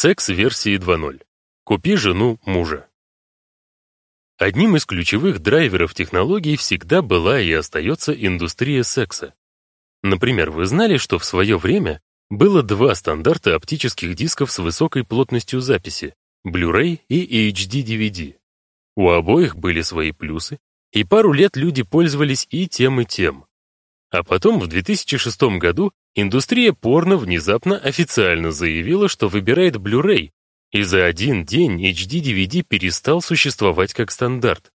Секс версии 2.0. Купи жену мужа. Одним из ключевых драйверов технологий всегда была и остается индустрия секса. Например, вы знали, что в свое время было два стандарта оптических дисков с высокой плотностью записи Blu-ray и HD-DVD. У обоих были свои плюсы, и пару лет люди пользовались и тем, и тем. А потом, в 2006 году, индустрия порно внезапно официально заявила, что выбирает Blu-ray, и за один день HD-DVD перестал существовать как стандарт.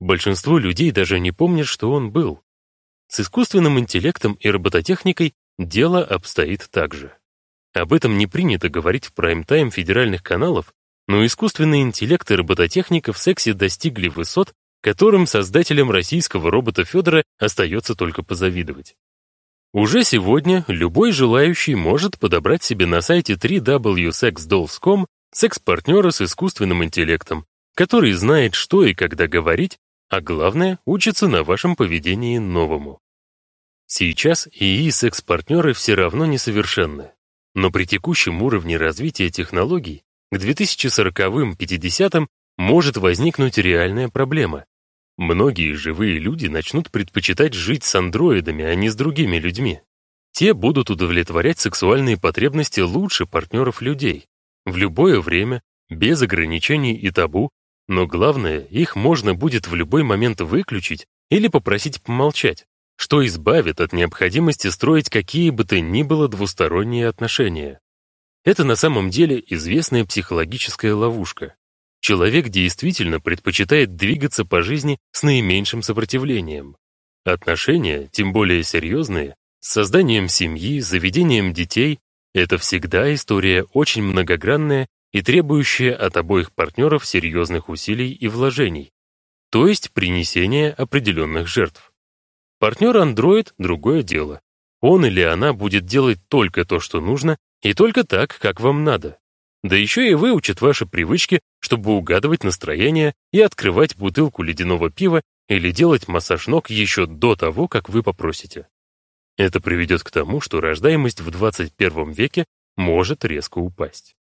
Большинство людей даже не помнят, что он был. С искусственным интеллектом и робототехникой дело обстоит так же. Об этом не принято говорить в прайм-тайм федеральных каналов, но искусственный интеллект и робототехника в сексе достигли высот, которым создателям российского робота Федора остается только позавидовать. Уже сегодня любой желающий может подобрать себе на сайте www.sexdolls.com секс-партнера с искусственным интеллектом, который знает, что и когда говорить, а главное, учится на вашем поведении новому. Сейчас ИИ секс-партнеры все равно несовершенны, но при текущем уровне развития технологий к 2040-50 может возникнуть реальная проблема. Многие живые люди начнут предпочитать жить с андроидами, а не с другими людьми. Те будут удовлетворять сексуальные потребности лучше партнеров людей. В любое время, без ограничений и табу, но главное, их можно будет в любой момент выключить или попросить помолчать, что избавит от необходимости строить какие бы то ни было двусторонние отношения. Это на самом деле известная психологическая ловушка. Человек действительно предпочитает двигаться по жизни с наименьшим сопротивлением. Отношения, тем более серьезные, с созданием семьи, заведением детей, это всегда история очень многогранная и требующая от обоих партнеров серьезных усилий и вложений, то есть принесения определенных жертв. Партнер-андроид — другое дело. Он или она будет делать только то, что нужно, и только так, как вам надо. Да еще и выучит ваши привычки, чтобы угадывать настроение и открывать бутылку ледяного пива или делать массаж ног еще до того, как вы попросите. Это приведет к тому, что рождаемость в 21 веке может резко упасть.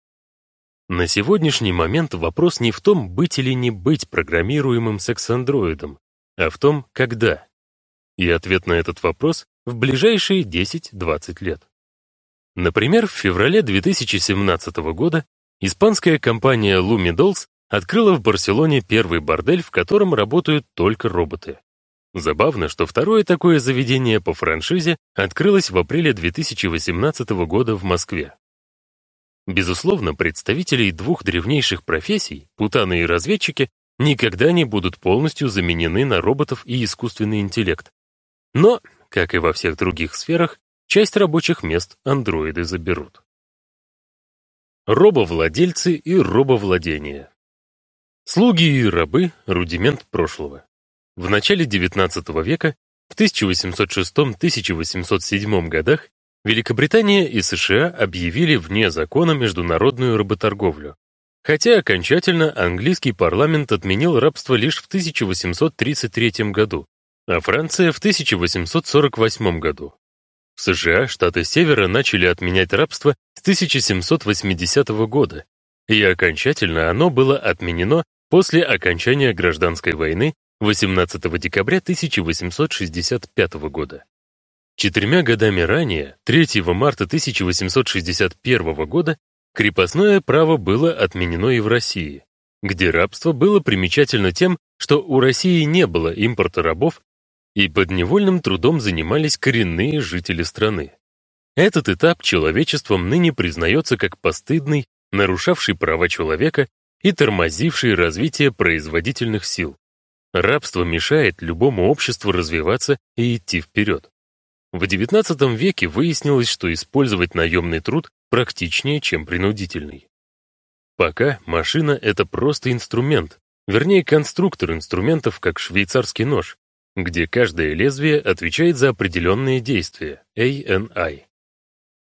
На сегодняшний момент вопрос не в том, быть или не быть программируемым секс-андроидом, а в том, когда. И ответ на этот вопрос в ближайшие 10-20 лет. Например, в феврале 2017 года испанская компания Lumi Dolls открыла в Барселоне первый бордель, в котором работают только роботы. Забавно, что второе такое заведение по франшизе открылось в апреле 2018 года в Москве. Безусловно, представителей двух древнейших профессий, путаны и разведчики, никогда не будут полностью заменены на роботов и искусственный интеллект. Но, как и во всех других сферах, Часть рабочих мест андроиды заберут. Робовладельцы и робовладение. Слуги и рабы — рудимент прошлого. В начале XIX века, в 1806-1807 годах, Великобритания и США объявили вне закона международную работорговлю, хотя окончательно английский парламент отменил рабство лишь в 1833 году, а Франция в 1848 году. В США штаты Севера начали отменять рабство с 1780 года, и окончательно оно было отменено после окончания гражданской войны 18 декабря 1865 года. Четырьмя годами ранее, 3 марта 1861 года, крепостное право было отменено и в России, где рабство было примечательно тем, что у России не было импорта рабов и подневольным трудом занимались коренные жители страны. Этот этап человечеством ныне признается как постыдный, нарушавший права человека и тормозивший развитие производительных сил. Рабство мешает любому обществу развиваться и идти вперед. В XIX веке выяснилось, что использовать наемный труд практичнее, чем принудительный. Пока машина — это просто инструмент, вернее, конструктор инструментов, как швейцарский нож, где каждое лезвие отвечает за определенные действия, ANI.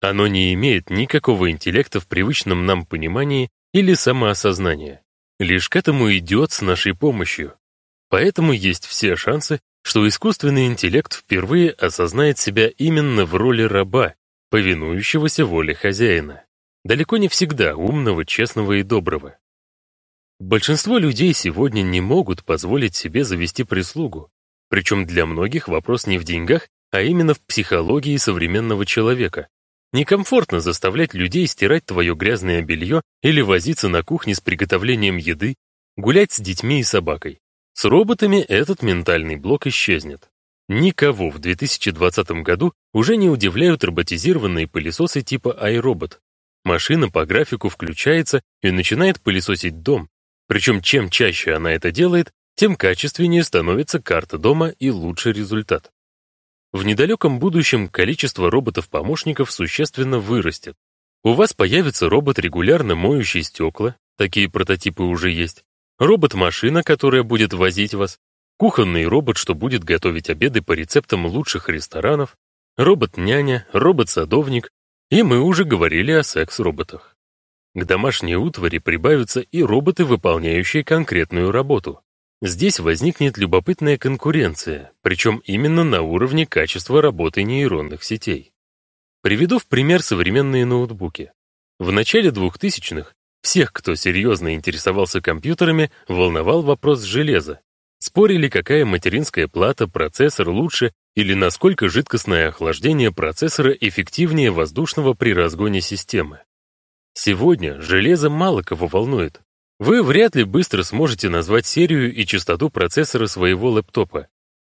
Оно не имеет никакого интеллекта в привычном нам понимании или самоосознания. Лишь к этому идет с нашей помощью. Поэтому есть все шансы, что искусственный интеллект впервые осознает себя именно в роли раба, повинующегося воле хозяина. далеко не всегда умного, честного и доброго. Большинство людей сегодня не могут позволить себе завести прислугу, причем для многих вопрос не в деньгах, а именно в психологии современного человека. Некомфортно заставлять людей стирать твое грязное белье или возиться на кухне с приготовлением еды, гулять с детьми и собакой. С роботами этот ментальный блок исчезнет. Никого в 2020 году уже не удивляют роботизированные пылесосы типа iRobot. Машина по графику включается и начинает пылесосить дом, причем чем чаще она это делает, тем качественнее становится карта дома и лучший результат. В недалеком будущем количество роботов-помощников существенно вырастет. У вас появится робот, регулярно моющий стекла, такие прототипы уже есть, робот-машина, которая будет возить вас, кухонный робот, что будет готовить обеды по рецептам лучших ресторанов, робот-няня, робот-садовник, и мы уже говорили о секс-роботах. К домашней утвари прибавятся и роботы, выполняющие конкретную работу. Здесь возникнет любопытная конкуренция, причем именно на уровне качества работы нейронных сетей. Приведу в пример современные ноутбуки. В начале 2000-х всех, кто серьезно интересовался компьютерами, волновал вопрос железа. Спорили, какая материнская плата, процессор лучше или насколько жидкостное охлаждение процессора эффективнее воздушного при разгоне системы. Сегодня железо мало кого волнует. Вы вряд ли быстро сможете назвать серию и частоту процессора своего лэптопа.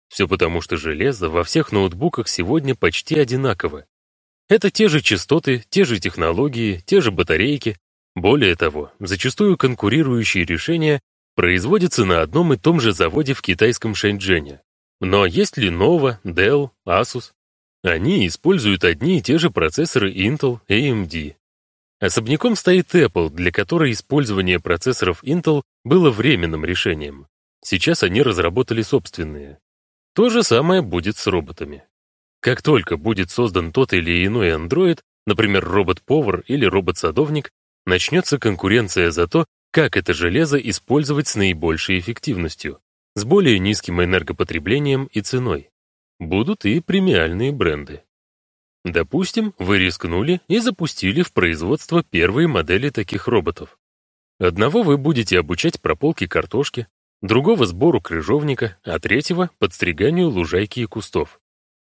Все потому, что железо во всех ноутбуках сегодня почти одинаково. Это те же частоты, те же технологии, те же батарейки. Более того, зачастую конкурирующие решения производятся на одном и том же заводе в китайском Шэньчжэне. Но есть ли Nova, Dell, Asus? Они используют одни и те же процессоры Intel, AMD, Особняком стоит Apple, для которой использование процессоров Intel было временным решением. Сейчас они разработали собственные. То же самое будет с роботами. Как только будет создан тот или иной Android, например, робот-повар или робот-садовник, начнется конкуренция за то, как это железо использовать с наибольшей эффективностью, с более низким энергопотреблением и ценой. Будут и премиальные бренды. Допустим, вы рискнули и запустили в производство первые модели таких роботов. Одного вы будете обучать прополке картошки, другого сбору крыжовника, а третьего — подстриганию лужайки и кустов.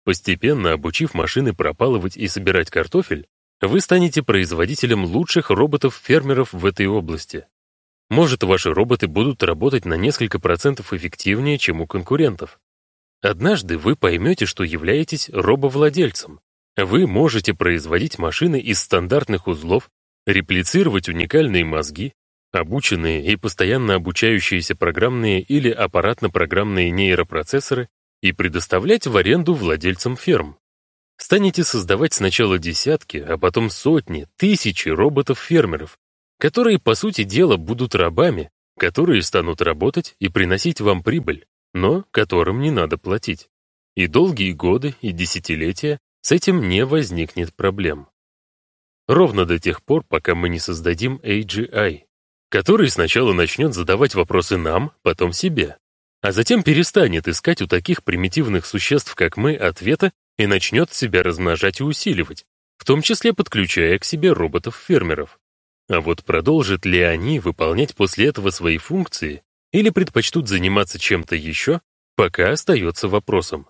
Постепенно обучив машины пропалывать и собирать картофель, вы станете производителем лучших роботов-фермеров в этой области. Может, ваши роботы будут работать на несколько процентов эффективнее, чем у конкурентов. Однажды вы поймете, что являетесь робовладельцем, вы можете производить машины из стандартных узлов, реплицировать уникальные мозги, обученные и постоянно обучающиеся программные или аппаратно-программные нейропроцессоры и предоставлять в аренду владельцам ферм. Станете создавать сначала десятки, а потом сотни, тысячи роботов-фермеров, которые, по сути дела, будут рабами, которые станут работать и приносить вам прибыль, но которым не надо платить. И долгие годы, и десятилетия с этим не возникнет проблем. Ровно до тех пор, пока мы не создадим AGI, который сначала начнет задавать вопросы нам, потом себе, а затем перестанет искать у таких примитивных существ, как мы, ответа и начнет себя размножать и усиливать, в том числе подключая к себе роботов-фермеров. А вот продолжат ли они выполнять после этого свои функции или предпочтут заниматься чем-то еще, пока остается вопросом.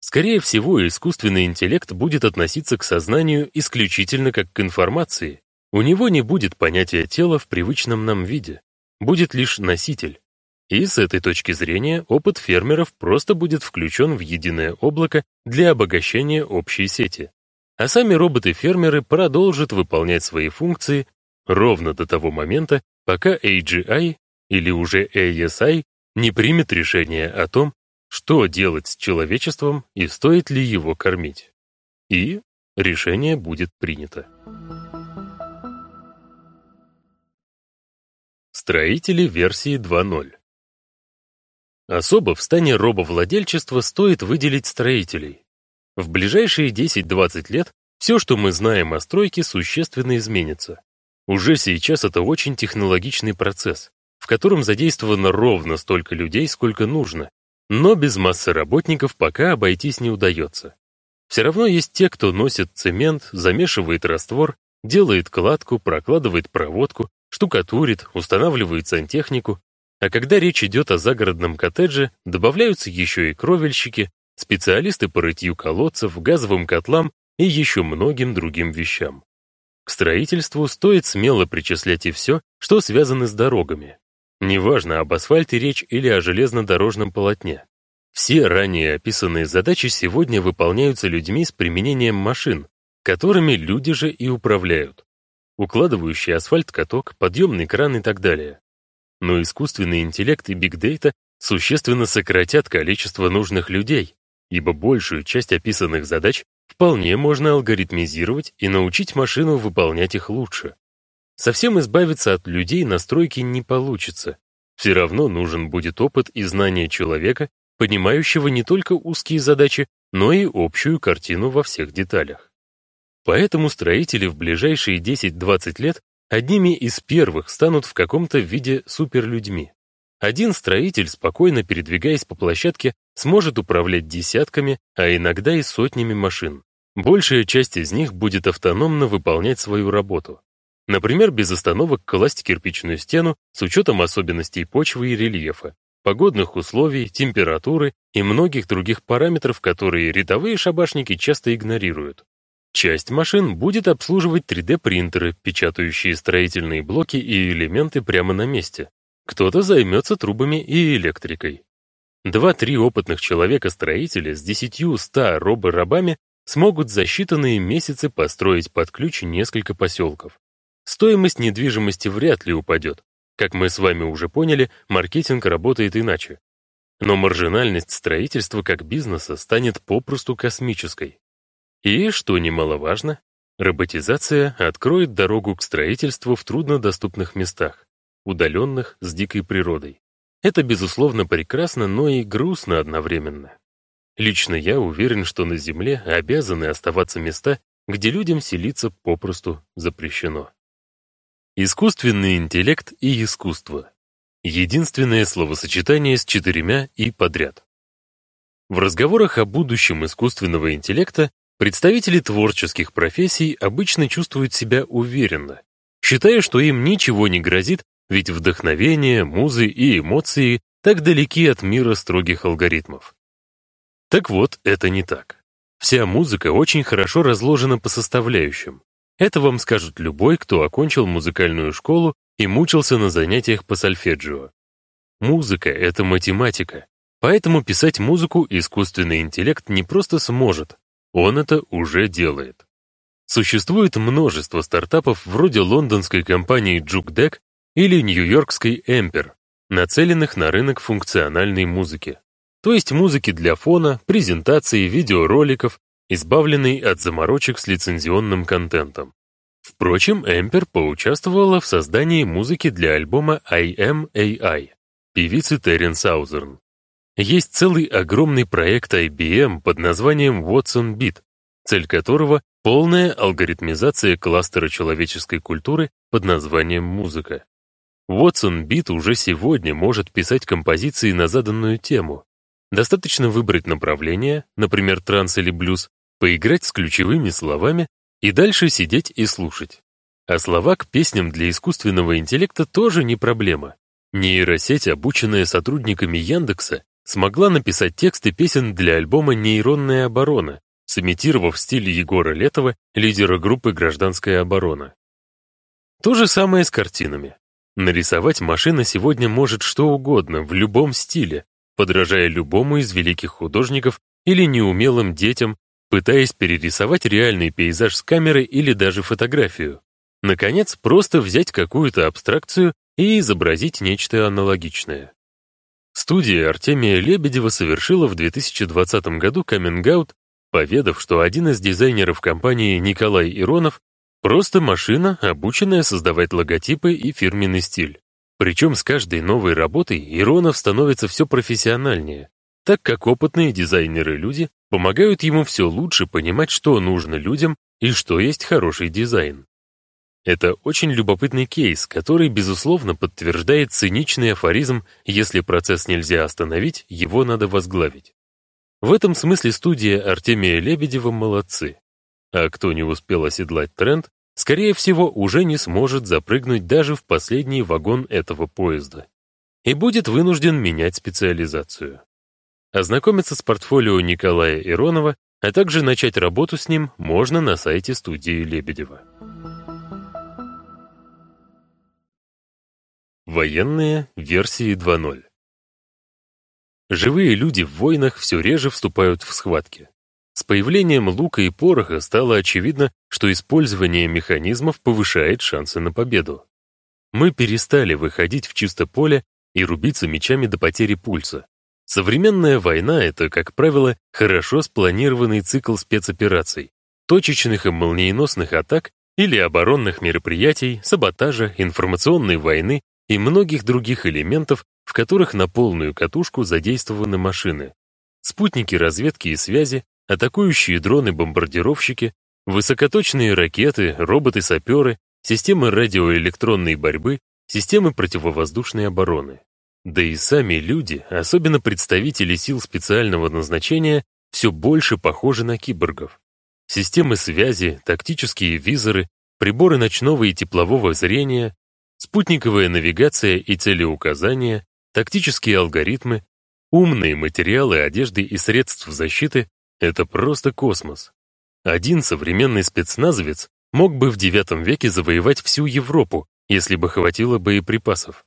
Скорее всего, искусственный интеллект будет относиться к сознанию исключительно как к информации. У него не будет понятия тела в привычном нам виде. Будет лишь носитель. И с этой точки зрения опыт фермеров просто будет включен в единое облако для обогащения общей сети. А сами роботы-фермеры продолжат выполнять свои функции ровно до того момента, пока AGI или уже ASI не примет решение о том, что делать с человечеством и стоит ли его кормить. И решение будет принято. Строители версии 2.0 Особо в стане робовладельчества стоит выделить строителей. В ближайшие 10-20 лет все, что мы знаем о стройке, существенно изменится. Уже сейчас это очень технологичный процесс, в котором задействовано ровно столько людей, сколько нужно, но без массы работников пока обойтись не удается. Все равно есть те, кто носит цемент, замешивает раствор, Делает кладку, прокладывает проводку, штукатурит, устанавливает сантехнику. А когда речь идет о загородном коттедже, добавляются еще и кровельщики, специалисты по рытью колодцев, газовым котлам и еще многим другим вещам. К строительству стоит смело причислять и все, что связано с дорогами. Неважно, об асфальте речь или о железнодорожном полотне. Все ранее описанные задачи сегодня выполняются людьми с применением машин, которыми люди же и управляют. Укладывающий асфальт каток, подъемный кран и так далее. Но искусственный интеллект и бигдейта существенно сократят количество нужных людей, ибо большую часть описанных задач вполне можно алгоритмизировать и научить машину выполнять их лучше. Совсем избавиться от людей на стройке не получится. Все равно нужен будет опыт и знание человека, понимающего не только узкие задачи, но и общую картину во всех деталях. Поэтому строители в ближайшие 10-20 лет одними из первых станут в каком-то виде суперлюдьми. Один строитель, спокойно передвигаясь по площадке, сможет управлять десятками, а иногда и сотнями машин. Большая часть из них будет автономно выполнять свою работу. Например, без остановок класть кирпичную стену с учетом особенностей почвы и рельефа, погодных условий, температуры и многих других параметров, которые рядовые шабашники часто игнорируют. Часть машин будет обслуживать 3D-принтеры, печатающие строительные блоки и элементы прямо на месте. Кто-то займется трубами и электрикой. Два-три опытных человека-строителя с десятью-ста робо-рабами смогут за считанные месяцы построить под ключ несколько поселков. Стоимость недвижимости вряд ли упадет. Как мы с вами уже поняли, маркетинг работает иначе. Но маржинальность строительства как бизнеса станет попросту космической. И, что немаловажно, роботизация откроет дорогу к строительству в труднодоступных местах, удаленных с дикой природой. Это, безусловно, прекрасно, но и грустно одновременно. Лично я уверен, что на Земле обязаны оставаться места, где людям селиться попросту запрещено. Искусственный интеллект и искусство. Единственное словосочетание с четырьмя и подряд. В разговорах о будущем искусственного интеллекта представители творческих профессий обычно чувствуют себя уверенно, считая, что им ничего не грозит, ведь вдохновение, музы и эмоции так далеки от мира строгих алгоритмов. Так вот, это не так. Вся музыка очень хорошо разложена по составляющим. Это вам скажет любой, кто окончил музыкальную школу и мучился на занятиях по сольфеджио. Музыка — это математика, поэтому писать музыку искусственный интеллект не просто сможет, он это уже делает. Существует множество стартапов вроде лондонской компании JukeDeck или нью-йоркской Emper, нацеленных на рынок функциональной музыки то есть музыки для фона, презентации, видеороликов, избавленной от заморочек с лицензионным контентом. Впрочем, Эмпер поучаствовала в создании музыки для альбома I Am AI певицы Террен Саузерн. Есть целый огромный проект IBM под названием Watson Beat, цель которого — полная алгоритмизация кластера человеческой культуры под названием музыка. Watson Beat уже сегодня может писать композиции на заданную тему, Достаточно выбрать направление, например, транс или блюз, поиграть с ключевыми словами и дальше сидеть и слушать. А слова к песням для искусственного интеллекта тоже не проблема. Нейросеть, обученная сотрудниками Яндекса, смогла написать тексты песен для альбома «Нейронная оборона», сымитировав стиль Егора Летова, лидера группы «Гражданская оборона». То же самое с картинами. Нарисовать машина сегодня может что угодно, в любом стиле, подражая любому из великих художников или неумелым детям, пытаясь перерисовать реальный пейзаж с камеры или даже фотографию. Наконец, просто взять какую-то абстракцию и изобразить нечто аналогичное. Студия Артемия Лебедева совершила в 2020 году каминг поведав, что один из дизайнеров компании Николай Иронов просто машина, обученная создавать логотипы и фирменный стиль. Причем с каждой новой работой Иронов становится все профессиональнее, так как опытные дизайнеры-люди помогают ему все лучше понимать, что нужно людям и что есть хороший дизайн. Это очень любопытный кейс, который, безусловно, подтверждает циничный афоризм «если процесс нельзя остановить, его надо возглавить». В этом смысле студия Артемия Лебедева молодцы. А кто не успел оседлать тренд, скорее всего, уже не сможет запрыгнуть даже в последний вагон этого поезда и будет вынужден менять специализацию. Ознакомиться с портфолио Николая Иронова, а также начать работу с ним можно на сайте студии Лебедева. Военные версии 2.0 Живые люди в войнах все реже вступают в схватки. С появлением лука и пороха стало очевидно, что использование механизмов повышает шансы на победу. Мы перестали выходить в чисто поле и рубиться мечами до потери пульса. Современная война — это, как правило, хорошо спланированный цикл спецопераций, точечных и молниеносных атак или оборонных мероприятий, саботажа, информационной войны и многих других элементов, в которых на полную катушку задействованы машины. Спутники разведки и связи, атакующие дроны-бомбардировщики, высокоточные ракеты, роботы-саперы, системы радиоэлектронной борьбы, системы противовоздушной обороны. Да и сами люди, особенно представители сил специального назначения, все больше похожи на киборгов. Системы связи, тактические визоры, приборы ночного и теплового зрения, спутниковая навигация и целеуказания, тактические алгоритмы, умные материалы одежды и средств защиты — это просто космос. Один современный спецназовец мог бы в IX веке завоевать всю Европу, если бы хватило боеприпасов.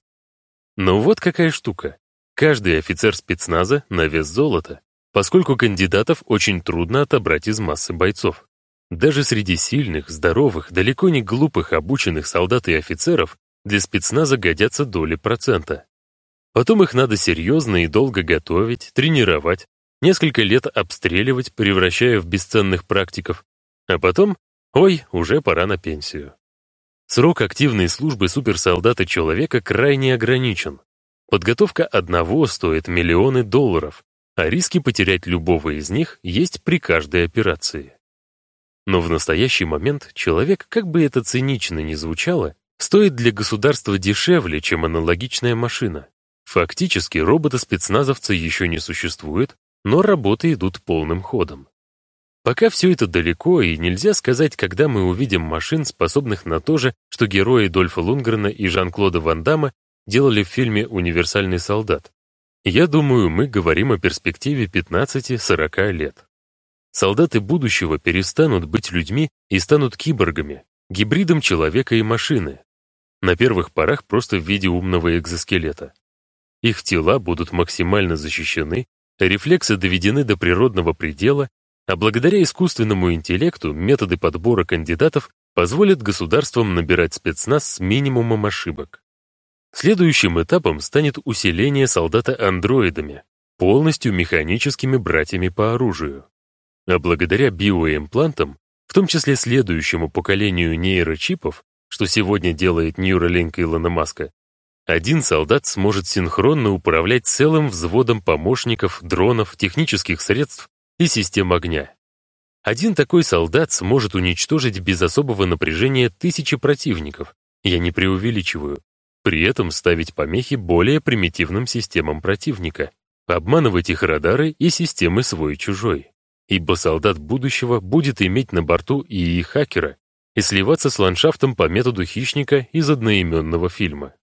Но вот какая штука. Каждый офицер спецназа на вес золота, поскольку кандидатов очень трудно отобрать из массы бойцов. Даже среди сильных, здоровых, далеко не глупых обученных солдат и офицеров для спецназа годятся доли процента. Потом их надо серьезно и долго готовить, тренировать, несколько лет обстреливать, превращая в бесценных практиков, а потом, ой, уже пора на пенсию. Срок активной службы суперсолдата человека крайне ограничен. Подготовка одного стоит миллионы долларов, а риски потерять любого из них есть при каждой операции. Но в настоящий момент человек, как бы это цинично ни звучало, стоит для государства дешевле, чем аналогичная машина. Фактически робота-спецназовца еще не существует, но работы идут полным ходом. Пока все это далеко, и нельзя сказать, когда мы увидим машин, способных на то же, что герои Дольфа Лунгрена и Жан-Клода Ван Дамма делали в фильме «Универсальный солдат». Я думаю, мы говорим о перспективе 15-40 лет. Солдаты будущего перестанут быть людьми и станут киборгами, гибридом человека и машины, на первых порах просто в виде умного экзоскелета. Их тела будут максимально защищены, рефлексы доведены до природного предела, а благодаря искусственному интеллекту методы подбора кандидатов позволят государствам набирать спецназ с минимумом ошибок. Следующим этапом станет усиление солдата андроидами, полностью механическими братьями по оружию. А благодаря биоимплантам, в том числе следующему поколению нейрочипов, что сегодня делает Neuralink Илона Маска, один солдат сможет синхронно управлять целым взводом помощников, дронов, технических средств и систем огня. Один такой солдат сможет уничтожить без особого напряжения тысячи противников, я не преувеличиваю, при этом ставить помехи более примитивным системам противника, обманывать их радары и системы свой-чужой. Ибо солдат будущего будет иметь на борту и хакера, и сливаться с ландшафтом по методу хищника из одноименного фильма.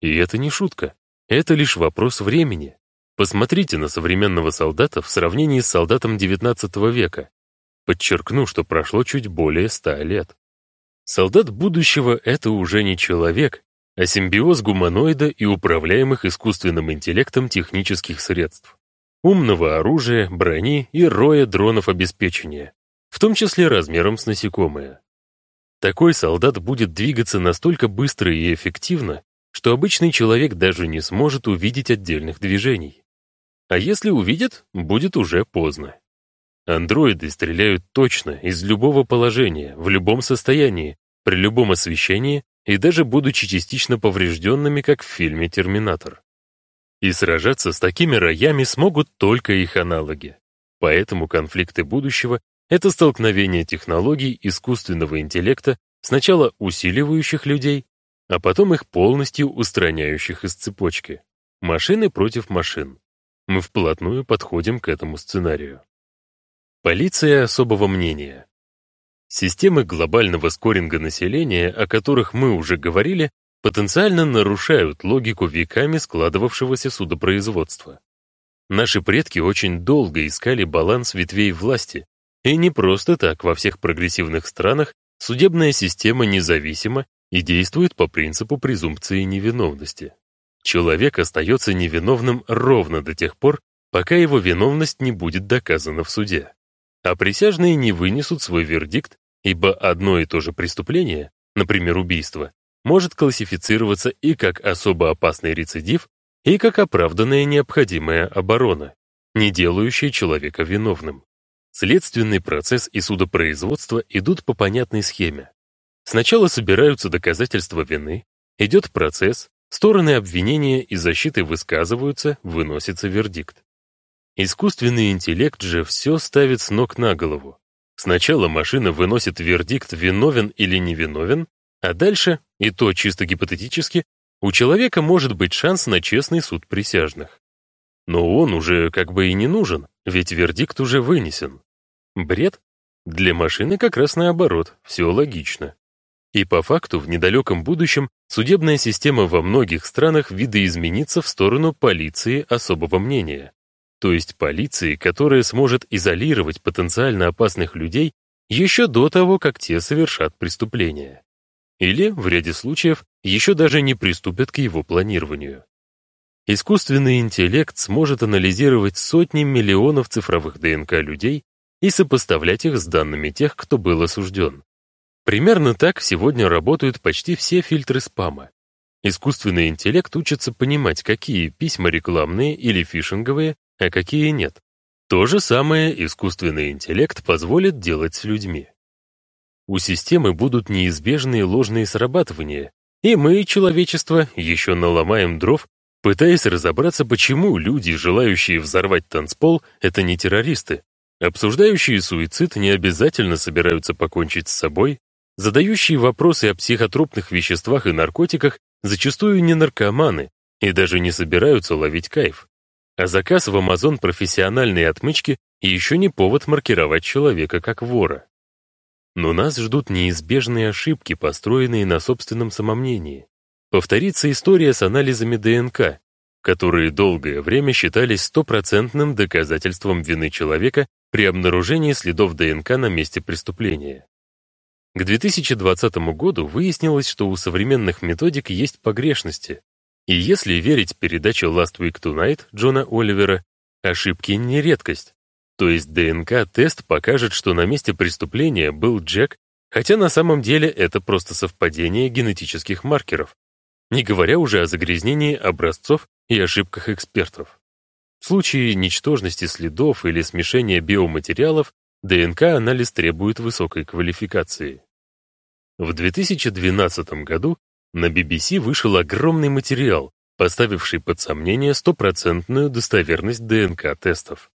И это не шутка, это лишь вопрос времени. Посмотрите на современного солдата в сравнении с солдатом XIX века. Подчеркну, что прошло чуть более ста лет. Солдат будущего — это уже не человек, а симбиоз гуманоида и управляемых искусственным интеллектом технических средств. Умного оружия, брони и роя дронов обеспечения, в том числе размером с насекомое. Такой солдат будет двигаться настолько быстро и эффективно, что обычный человек даже не сможет увидеть отдельных движений. А если увидит, будет уже поздно. Андроиды стреляют точно, из любого положения, в любом состоянии, при любом освещении и даже будучи частично поврежденными, как в фильме «Терминатор». И сражаться с такими роями смогут только их аналоги. Поэтому конфликты будущего это столкновение технологий искусственного интеллекта, сначала усиливающих людей, а потом их полностью устраняющих из цепочки. Машины против машин. Мы вплотную подходим к этому сценарию. Полиция особого мнения. Системы глобального скоринга населения, о которых мы уже говорили, потенциально нарушают логику веками складывавшегося судопроизводства. Наши предки очень долго искали баланс ветвей власти, и не просто так во всех прогрессивных странах судебная система независима и действует по принципу презумпции невиновности. Человек остается невиновным ровно до тех пор, пока его виновность не будет доказана в суде. А присяжные не вынесут свой вердикт, ибо одно и то же преступление, например, убийство, может классифицироваться и как особо опасный рецидив, и как оправданная необходимая оборона, не делающая человека виновным. Следственный процесс и судопроизводство идут по понятной схеме. Сначала собираются доказательства вины, идет процесс, стороны обвинения и защиты высказываются, выносится вердикт. Искусственный интеллект же все ставит с ног на голову. Сначала машина выносит вердикт, виновен или невиновен, а дальше, и то чисто гипотетически, у человека может быть шанс на честный суд присяжных. Но он уже как бы и не нужен, ведь вердикт уже вынесен. Бред? Для машины как раз наоборот, все логично. И по факту в недалеком будущем судебная система во многих странах видоизменится в сторону полиции особого мнения. То есть полиции, которая сможет изолировать потенциально опасных людей еще до того, как те совершат преступление. Или, в ряде случаев, еще даже не приступят к его планированию. Искусственный интеллект сможет анализировать сотни миллионов цифровых ДНК людей и сопоставлять их с данными тех, кто был осужден. Примерно так сегодня работают почти все фильтры спама. Искусственный интеллект учится понимать, какие письма рекламные или фишинговые, а какие нет. То же самое искусственный интеллект позволит делать с людьми. У системы будут неизбежные ложные срабатывания, и мы, человечество, еще наломаем дров, пытаясь разобраться, почему люди, желающие взорвать танцпол, это не террористы. Обсуждающие суицид не обязательно собираются покончить с собой, Задающие вопросы о психотропных веществах и наркотиках зачастую не наркоманы и даже не собираются ловить кайф. А заказ в Amazon профессиональной отмычки еще не повод маркировать человека как вора. Но нас ждут неизбежные ошибки, построенные на собственном самомнении. Повторится история с анализами ДНК, которые долгое время считались стопроцентным доказательством вины человека при обнаружении следов ДНК на месте преступления. К 2020 году выяснилось, что у современных методик есть погрешности. И если верить передаче Last Week Tonight Джона Оливера, ошибки не редкость. То есть ДНК-тест покажет, что на месте преступления был Джек, хотя на самом деле это просто совпадение генетических маркеров, не говоря уже о загрязнении образцов и ошибках экспертов. В случае ничтожности следов или смешения биоматериалов ДНК-анализ требует высокой квалификации. В 2012 году на BBC вышел огромный материал, поставивший под сомнение стопроцентную достоверность ДНК-тестов.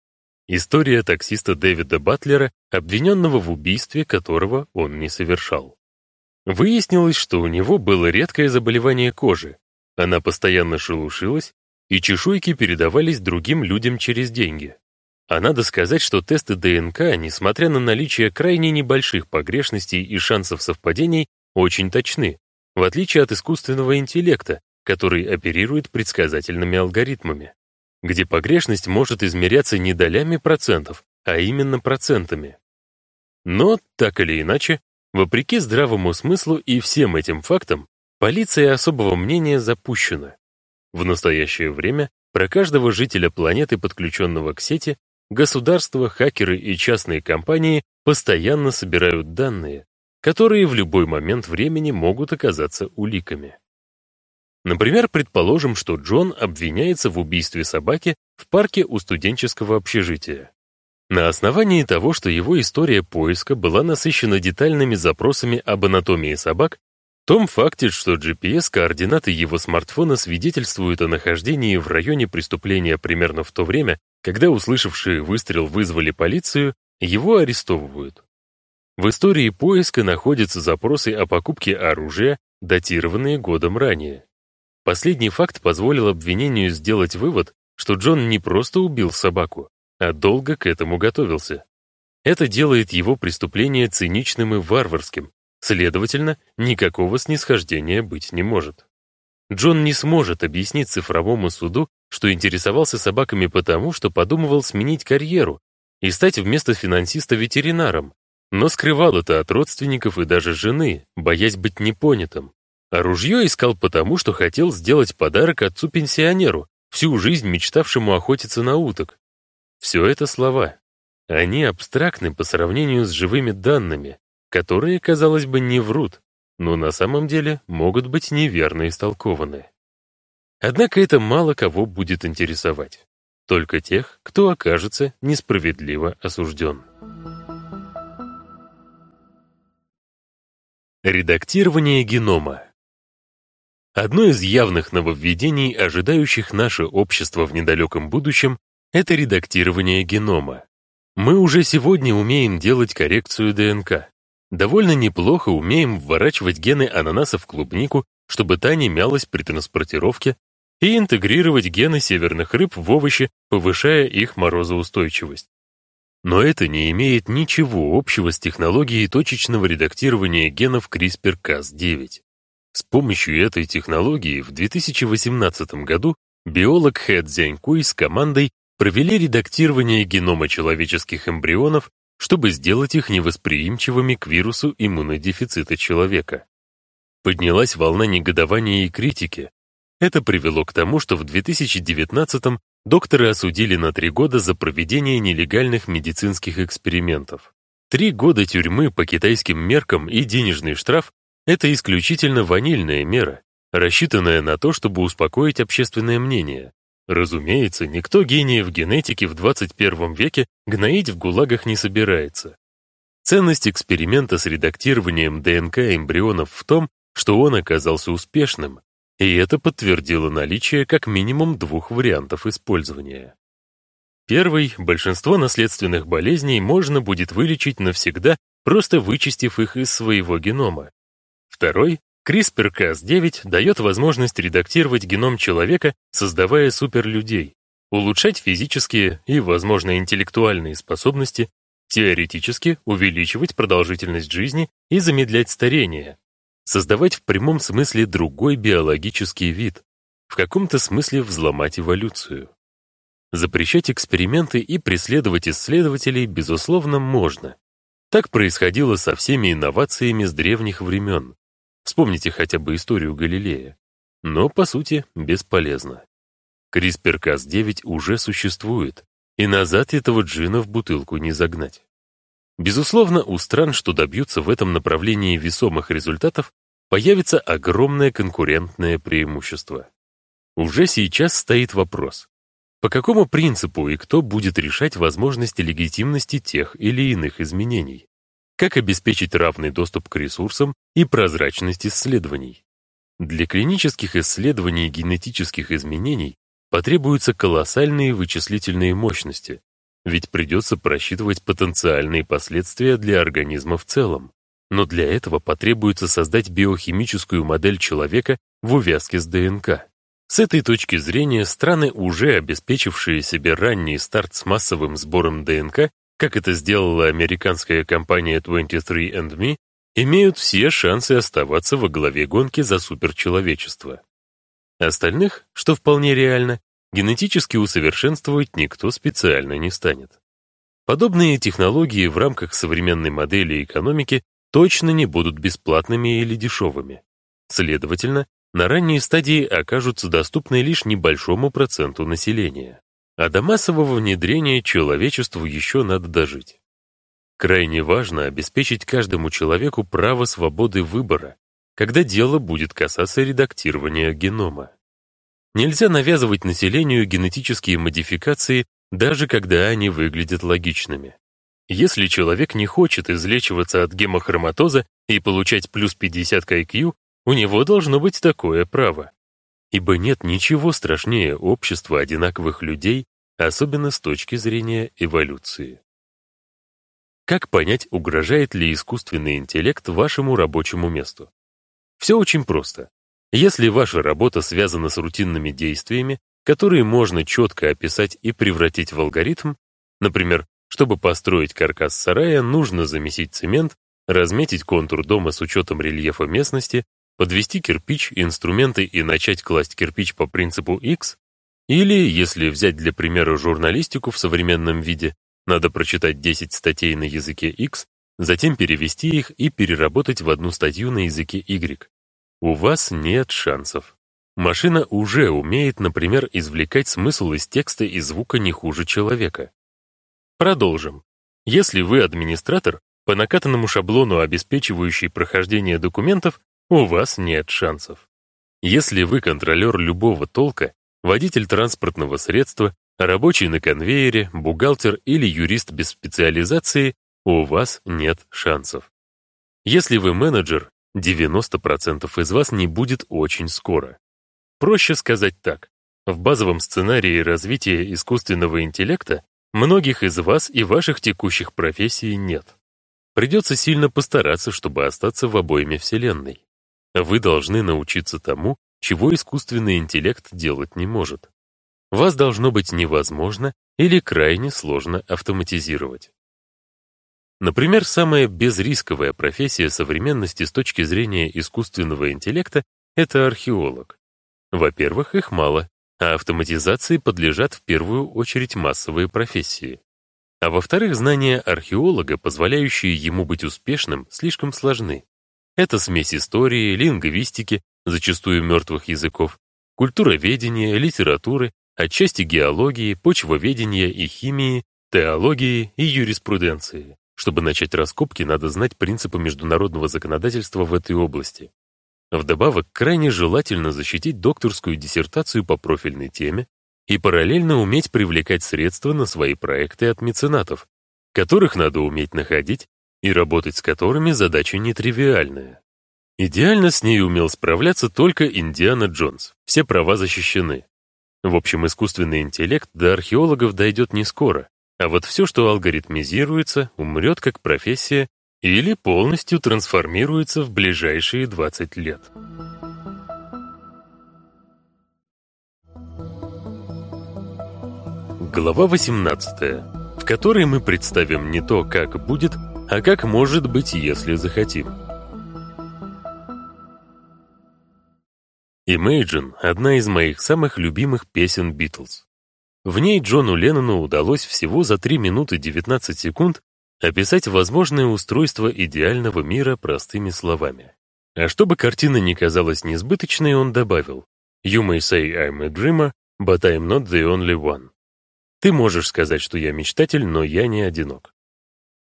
История таксиста Дэвида Батлера, обвиненного в убийстве, которого он не совершал. Выяснилось, что у него было редкое заболевание кожи. Она постоянно шелушилась, и чешуйки передавались другим людям через деньги. А надо сказать, что тесты ДНК, несмотря на наличие крайне небольших погрешностей и шансов совпадений, очень точны, в отличие от искусственного интеллекта, который оперирует предсказательными алгоритмами, где погрешность может измеряться не долями процентов, а именно процентами. Но, так или иначе, вопреки здравому смыслу и всем этим фактам, полиция особого мнения запущена. В настоящее время про каждого жителя планеты, подключенного к сети, государства, хакеры и частные компании постоянно собирают данные, которые в любой момент времени могут оказаться уликами. Например, предположим, что Джон обвиняется в убийстве собаки в парке у студенческого общежития. На основании того, что его история поиска была насыщена детальными запросами об анатомии собак, том факте, что GPS-координаты его смартфона свидетельствуют о нахождении в районе преступления примерно в то время, когда услышавшие выстрел вызвали полицию, его арестовывают. В истории поиска находятся запросы о покупке оружия, датированные годом ранее. Последний факт позволил обвинению сделать вывод, что Джон не просто убил собаку, а долго к этому готовился. это делает его преступление циничным и варварским, следовательно, никакого снисхождения быть не может. Джон не сможет объяснить цифровому суду, что интересовался собаками потому, что подумывал сменить карьеру и стать вместо финансиста ветеринаром, но скрывал это от родственников и даже жены, боясь быть непонятым. А ружье искал потому, что хотел сделать подарок отцу-пенсионеру, всю жизнь мечтавшему охотиться на уток. Все это слова. Они абстрактны по сравнению с живыми данными, которые, казалось бы, не врут, но на самом деле могут быть неверно истолкованы. Однако это мало кого будет интересовать. Только тех, кто окажется несправедливо осужден. Редактирование генома Одно из явных нововведений, ожидающих наше общество в недалеком будущем, это редактирование генома. Мы уже сегодня умеем делать коррекцию ДНК. Довольно неплохо умеем вворачивать гены ананаса в клубнику, чтобы та не мялась при транспортировке, и интегрировать гены северных рыб в овощи, повышая их морозоустойчивость. Но это не имеет ничего общего с технологией точечного редактирования генов CRISPR-Cas9. С помощью этой технологии в 2018 году биолог Хэ Цзянькуй с командой провели редактирование генома человеческих эмбрионов, чтобы сделать их невосприимчивыми к вирусу иммунодефицита человека. Поднялась волна негодования и критики. Это привело к тому, что в 2019 докторы осудили на три года за проведение нелегальных медицинских экспериментов. Три года тюрьмы по китайским меркам и денежный штраф это исключительно ванильная мера, рассчитанная на то, чтобы успокоить общественное мнение. Разумеется, никто гениев генетики в 21 веке гноить в гулагах не собирается. Ценность эксперимента с редактированием ДНК эмбрионов в том, что он оказался успешным, и это подтвердило наличие как минимум двух вариантов использования. Первый, большинство наследственных болезней можно будет вылечить навсегда, просто вычистив их из своего генома. Второй, CRISPR-Cas9 дает возможность редактировать геном человека, создавая суперлюдей, улучшать физические и, возможно, интеллектуальные способности, теоретически увеличивать продолжительность жизни и замедлять старение, создавать в прямом смысле другой биологический вид, в каком-то смысле взломать эволюцию. Запрещать эксперименты и преследовать исследователей, безусловно, можно. Так происходило со всеми инновациями с древних времен. Вспомните хотя бы историю Галилея. Но, по сути, бесполезно. CRISPR-Cas9 уже существует, и назад этого джина в бутылку не загнать. Безусловно, у стран, что добьются в этом направлении весомых результатов, появится огромное конкурентное преимущество. Уже сейчас стоит вопрос, по какому принципу и кто будет решать возможности легитимности тех или иных изменений? как обеспечить равный доступ к ресурсам и прозрачность исследований. Для клинических исследований генетических изменений потребуются колоссальные вычислительные мощности, ведь придется просчитывать потенциальные последствия для организма в целом. Но для этого потребуется создать биохимическую модель человека в увязке с ДНК. С этой точки зрения страны, уже обеспечившие себе ранний старт с массовым сбором ДНК, как это сделала американская компания 23andMe, имеют все шансы оставаться во главе гонки за суперчеловечество. Остальных, что вполне реально, генетически усовершенствовать никто специально не станет. Подобные технологии в рамках современной модели экономики точно не будут бесплатными или дешевыми. Следовательно, на ранней стадии окажутся доступны лишь небольшому проценту населения. А до массового внедрения человечеству еще надо дожить. Крайне важно обеспечить каждому человеку право свободы выбора, когда дело будет касаться редактирования генома. Нельзя навязывать населению генетические модификации, даже когда они выглядят логичными. Если человек не хочет излечиваться от гемохроматоза и получать плюс 50 к IQ, у него должно быть такое право ибо нет ничего страшнее общества одинаковых людей, особенно с точки зрения эволюции. Как понять, угрожает ли искусственный интеллект вашему рабочему месту? Все очень просто. Если ваша работа связана с рутинными действиями, которые можно четко описать и превратить в алгоритм, например, Чтобы построить каркас сарая, нужно замесить цемент, разметить контур дома с учетом рельефа местности, подвести кирпич, инструменты и начать класть кирпич по принципу X, или, если взять для примера журналистику в современном виде, надо прочитать 10 статей на языке X, затем перевести их и переработать в одну статью на языке Y. У вас нет шансов. Машина уже умеет, например, извлекать смысл из текста и звука не хуже человека. Продолжим. Если вы администратор, по накатанному шаблону, обеспечивающий прохождение документов, у вас нет шансов. Если вы контролер любого толка, водитель транспортного средства, рабочий на конвейере, бухгалтер или юрист без специализации, у вас нет шансов. Если вы менеджер, 90% из вас не будет очень скоро. Проще сказать так. В базовом сценарии развития искусственного интеллекта многих из вас и ваших текущих профессий нет. Придется сильно постараться, чтобы остаться в обойме Вселенной. Вы должны научиться тому, чего искусственный интеллект делать не может. Вас должно быть невозможно или крайне сложно автоматизировать. Например, самая безрисковая профессия современности с точки зрения искусственного интеллекта — это археолог. Во-первых, их мало, а автоматизации подлежат в первую очередь массовые профессии. А во-вторых, знания археолога, позволяющие ему быть успешным, слишком сложны. Это смесь истории, лингвистики, зачастую мертвых языков, культуроведения, литературы, отчасти геологии, почвоведения и химии, теологии и юриспруденции. Чтобы начать раскопки, надо знать принципы международного законодательства в этой области. Вдобавок, крайне желательно защитить докторскую диссертацию по профильной теме и параллельно уметь привлекать средства на свои проекты от меценатов, которых надо уметь находить и работать с которыми задача нетривиальная. Идеально с ней умел справляться только Индиана Джонс. Все права защищены. В общем, искусственный интеллект до археологов дойдет не скоро, а вот все, что алгоритмизируется, умрет как профессия или полностью трансформируется в ближайшие 20 лет. Глава 18, в которой мы представим не то, как будет, а как может быть, если захотим. Imagine — одна из моих самых любимых песен Битлз. В ней Джону Леннону удалось всего за 3 минуты 19 секунд описать возможное устройство идеального мира простыми словами. А чтобы картина не казалась несбыточной, он добавил «You may say I'm a dreamer, but I'm not the only one». Ты можешь сказать, что я мечтатель, но я не одинок.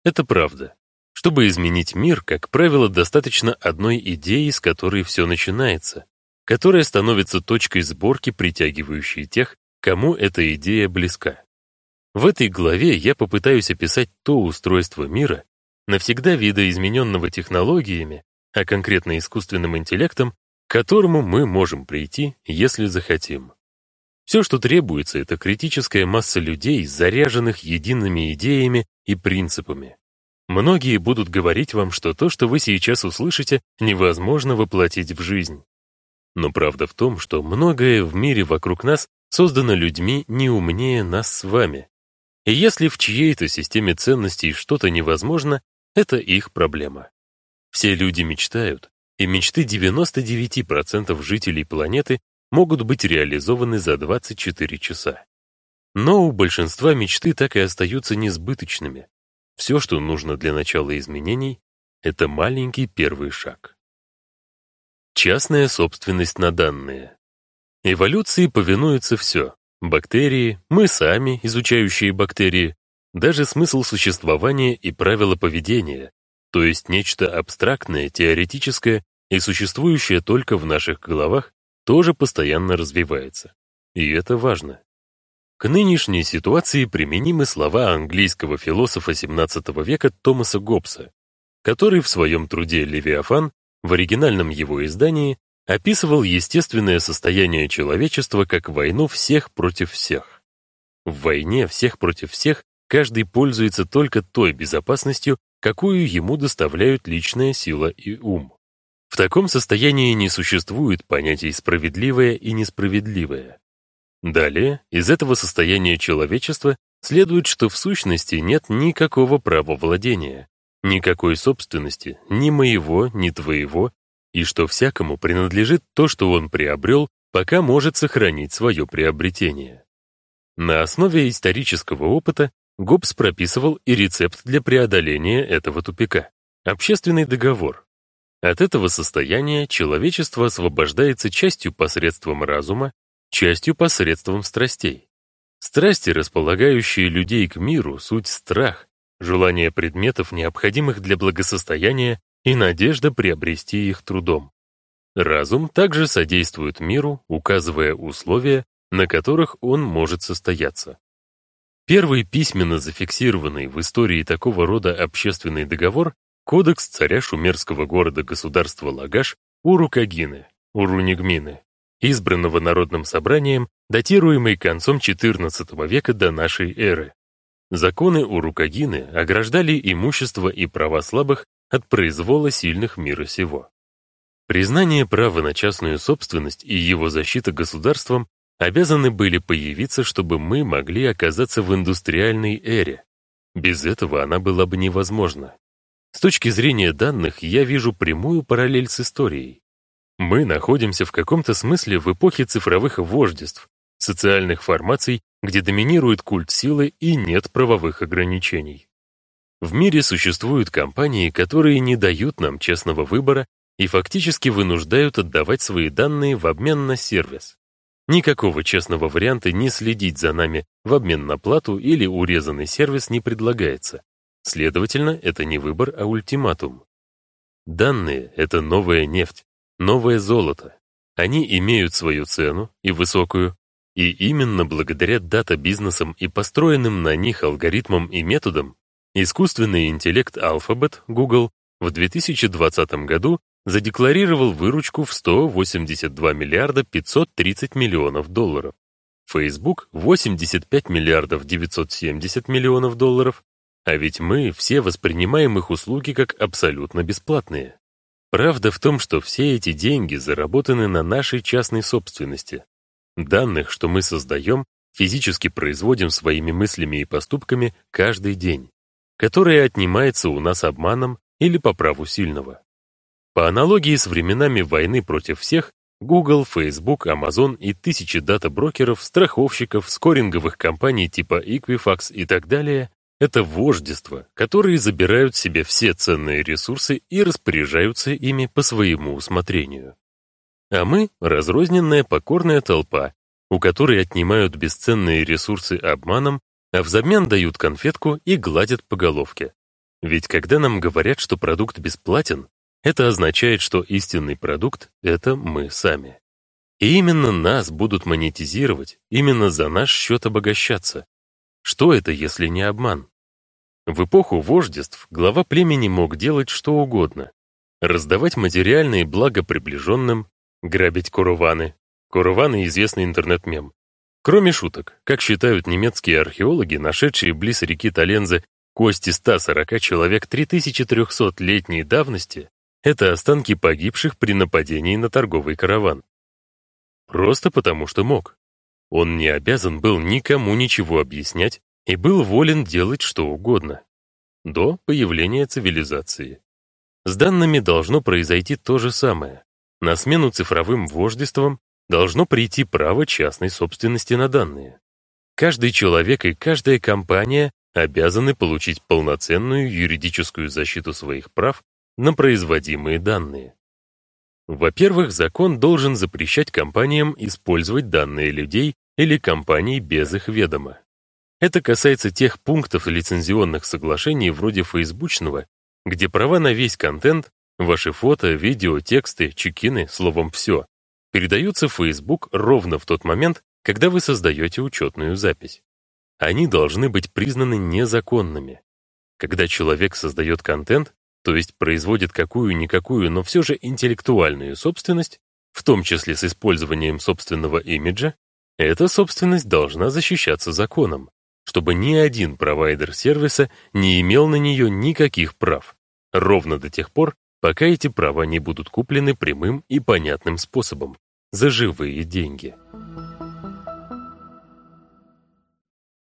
Это правда. Чтобы изменить мир, как правило, достаточно одной идеи, с которой все начинается, которая становится точкой сборки, притягивающей тех, кому эта идея близка. В этой главе я попытаюсь описать то устройство мира, навсегда видоизмененного технологиями, а конкретно искусственным интеллектом, к которому мы можем прийти, если захотим. Все, что требуется, это критическая масса людей, заряженных едиными идеями и принципами. Многие будут говорить вам, что то, что вы сейчас услышите, невозможно воплотить в жизнь. Но правда в том, что многое в мире вокруг нас создано людьми не умнее нас с вами. И если в чьей-то системе ценностей что-то невозможно, это их проблема. Все люди мечтают, и мечты 99% жителей планеты могут быть реализованы за 24 часа. Но у большинства мечты так и остаются несбыточными. Все, что нужно для начала изменений, это маленький первый шаг. Частная собственность на данные. Эволюции повинуется все. Бактерии, мы сами, изучающие бактерии, даже смысл существования и правила поведения, то есть нечто абстрактное, теоретическое и существующее только в наших головах, тоже постоянно развивается. И это важно. К нынешней ситуации применимы слова английского философа XVII века Томаса Гоббса, который в своем труде «Левиафан» в оригинальном его издании описывал естественное состояние человечества как войну всех против всех. В войне всех против всех каждый пользуется только той безопасностью, какую ему доставляют личная сила и ум. В таком состоянии не существует понятий «справедливое» и «несправедливое». Далее, из этого состояния человечества следует, что в сущности нет никакого права владения, никакой собственности, ни моего, ни твоего, и что всякому принадлежит то, что он приобрел, пока может сохранить свое приобретение. На основе исторического опыта Гоббс прописывал и рецепт для преодоления этого тупика — общественный договор. От этого состояния человечество освобождается частью посредством разума, частью посредством страстей. Страсти, располагающие людей к миру, суть страх, желание предметов, необходимых для благосостояния, и надежда приобрести их трудом. Разум также содействует миру, указывая условия, на которых он может состояться. Первый письменно зафиксированный в истории такого рода общественный договор Кодекс царя шумерского города-государства Лагаш Урукагины, Урунигмины, избранного народным собранием, датируемый концом XIV века до нашей эры. Законы Урукагины ограждали имущество и права слабых от произвола сильных мира сего. Признание права на частную собственность и его защита государством обязаны были появиться, чтобы мы могли оказаться в индустриальной эре. Без этого она была бы невозможна. С точки зрения данных я вижу прямую параллель с историей. Мы находимся в каком-то смысле в эпохе цифровых вождеств, социальных формаций, где доминирует культ силы и нет правовых ограничений. В мире существуют компании, которые не дают нам честного выбора и фактически вынуждают отдавать свои данные в обмен на сервис. Никакого честного варианта не следить за нами в обмен на плату или урезанный сервис не предлагается. Следовательно, это не выбор, а ультиматум. Данные — это новая нефть, новое золото. Они имеют свою цену, и высокую, и именно благодаря дата-бизнесам и построенным на них алгоритмам и методам искусственный интеллект Alphabet, Google, в 2020 году задекларировал выручку в 182 миллиарда 530 миллионов долларов. Facebook — 85 миллиардов 970 миллионов долларов, а ведь мы все воспринимаем их услуги как абсолютно бесплатные. Правда в том, что все эти деньги заработаны на нашей частной собственности. Данных, что мы создаем, физически производим своими мыслями и поступками каждый день, которое отнимается у нас обманом или по праву сильного. По аналогии с временами войны против всех, Google, Facebook, Amazon и тысячи дата-брокеров, страховщиков, скоринговых компаний типа Equifax и так далее это вождество, которые забирают себе все ценные ресурсы и распоряжаются ими по своему усмотрению. А мы — разрозненная покорная толпа, у которой отнимают бесценные ресурсы обманом, а взамен дают конфетку и гладят по головке. Ведь когда нам говорят, что продукт бесплатен, это означает, что истинный продукт — это мы сами. И именно нас будут монетизировать, именно за наш счет обогащаться, что это, если не обман? В эпоху вождеств глава племени мог делать что угодно. Раздавать материальные блага приближенным, грабить куруваны. Куруваны — известный интернет-мем. Кроме шуток, как считают немецкие археологи, нашедшие близ реки Талензе кости 140 человек 3300-летней давности, это останки погибших при нападении на торговый караван. Просто потому, что мог. Он не обязан был никому ничего объяснять и был волен делать что угодно. До появления цивилизации. С данными должно произойти то же самое. На смену цифровым вождествам должно прийти право частной собственности на данные. Каждый человек и каждая компания обязаны получить полноценную юридическую защиту своих прав на производимые данные. Во-первых, закон должен запрещать компаниям использовать данные людей или компаний без их ведома. Это касается тех пунктов лицензионных соглашений вроде фейсбучного, где права на весь контент, ваши фото, видео, тексты, чекины, словом, все, передаются в Facebook ровно в тот момент, когда вы создаете учетную запись. Они должны быть признаны незаконными. Когда человек создает контент, то есть производит какую-никакую, но все же интеллектуальную собственность, в том числе с использованием собственного имиджа, эта собственность должна защищаться законом, чтобы ни один провайдер сервиса не имел на нее никаких прав, ровно до тех пор, пока эти права не будут куплены прямым и понятным способом, за живые деньги.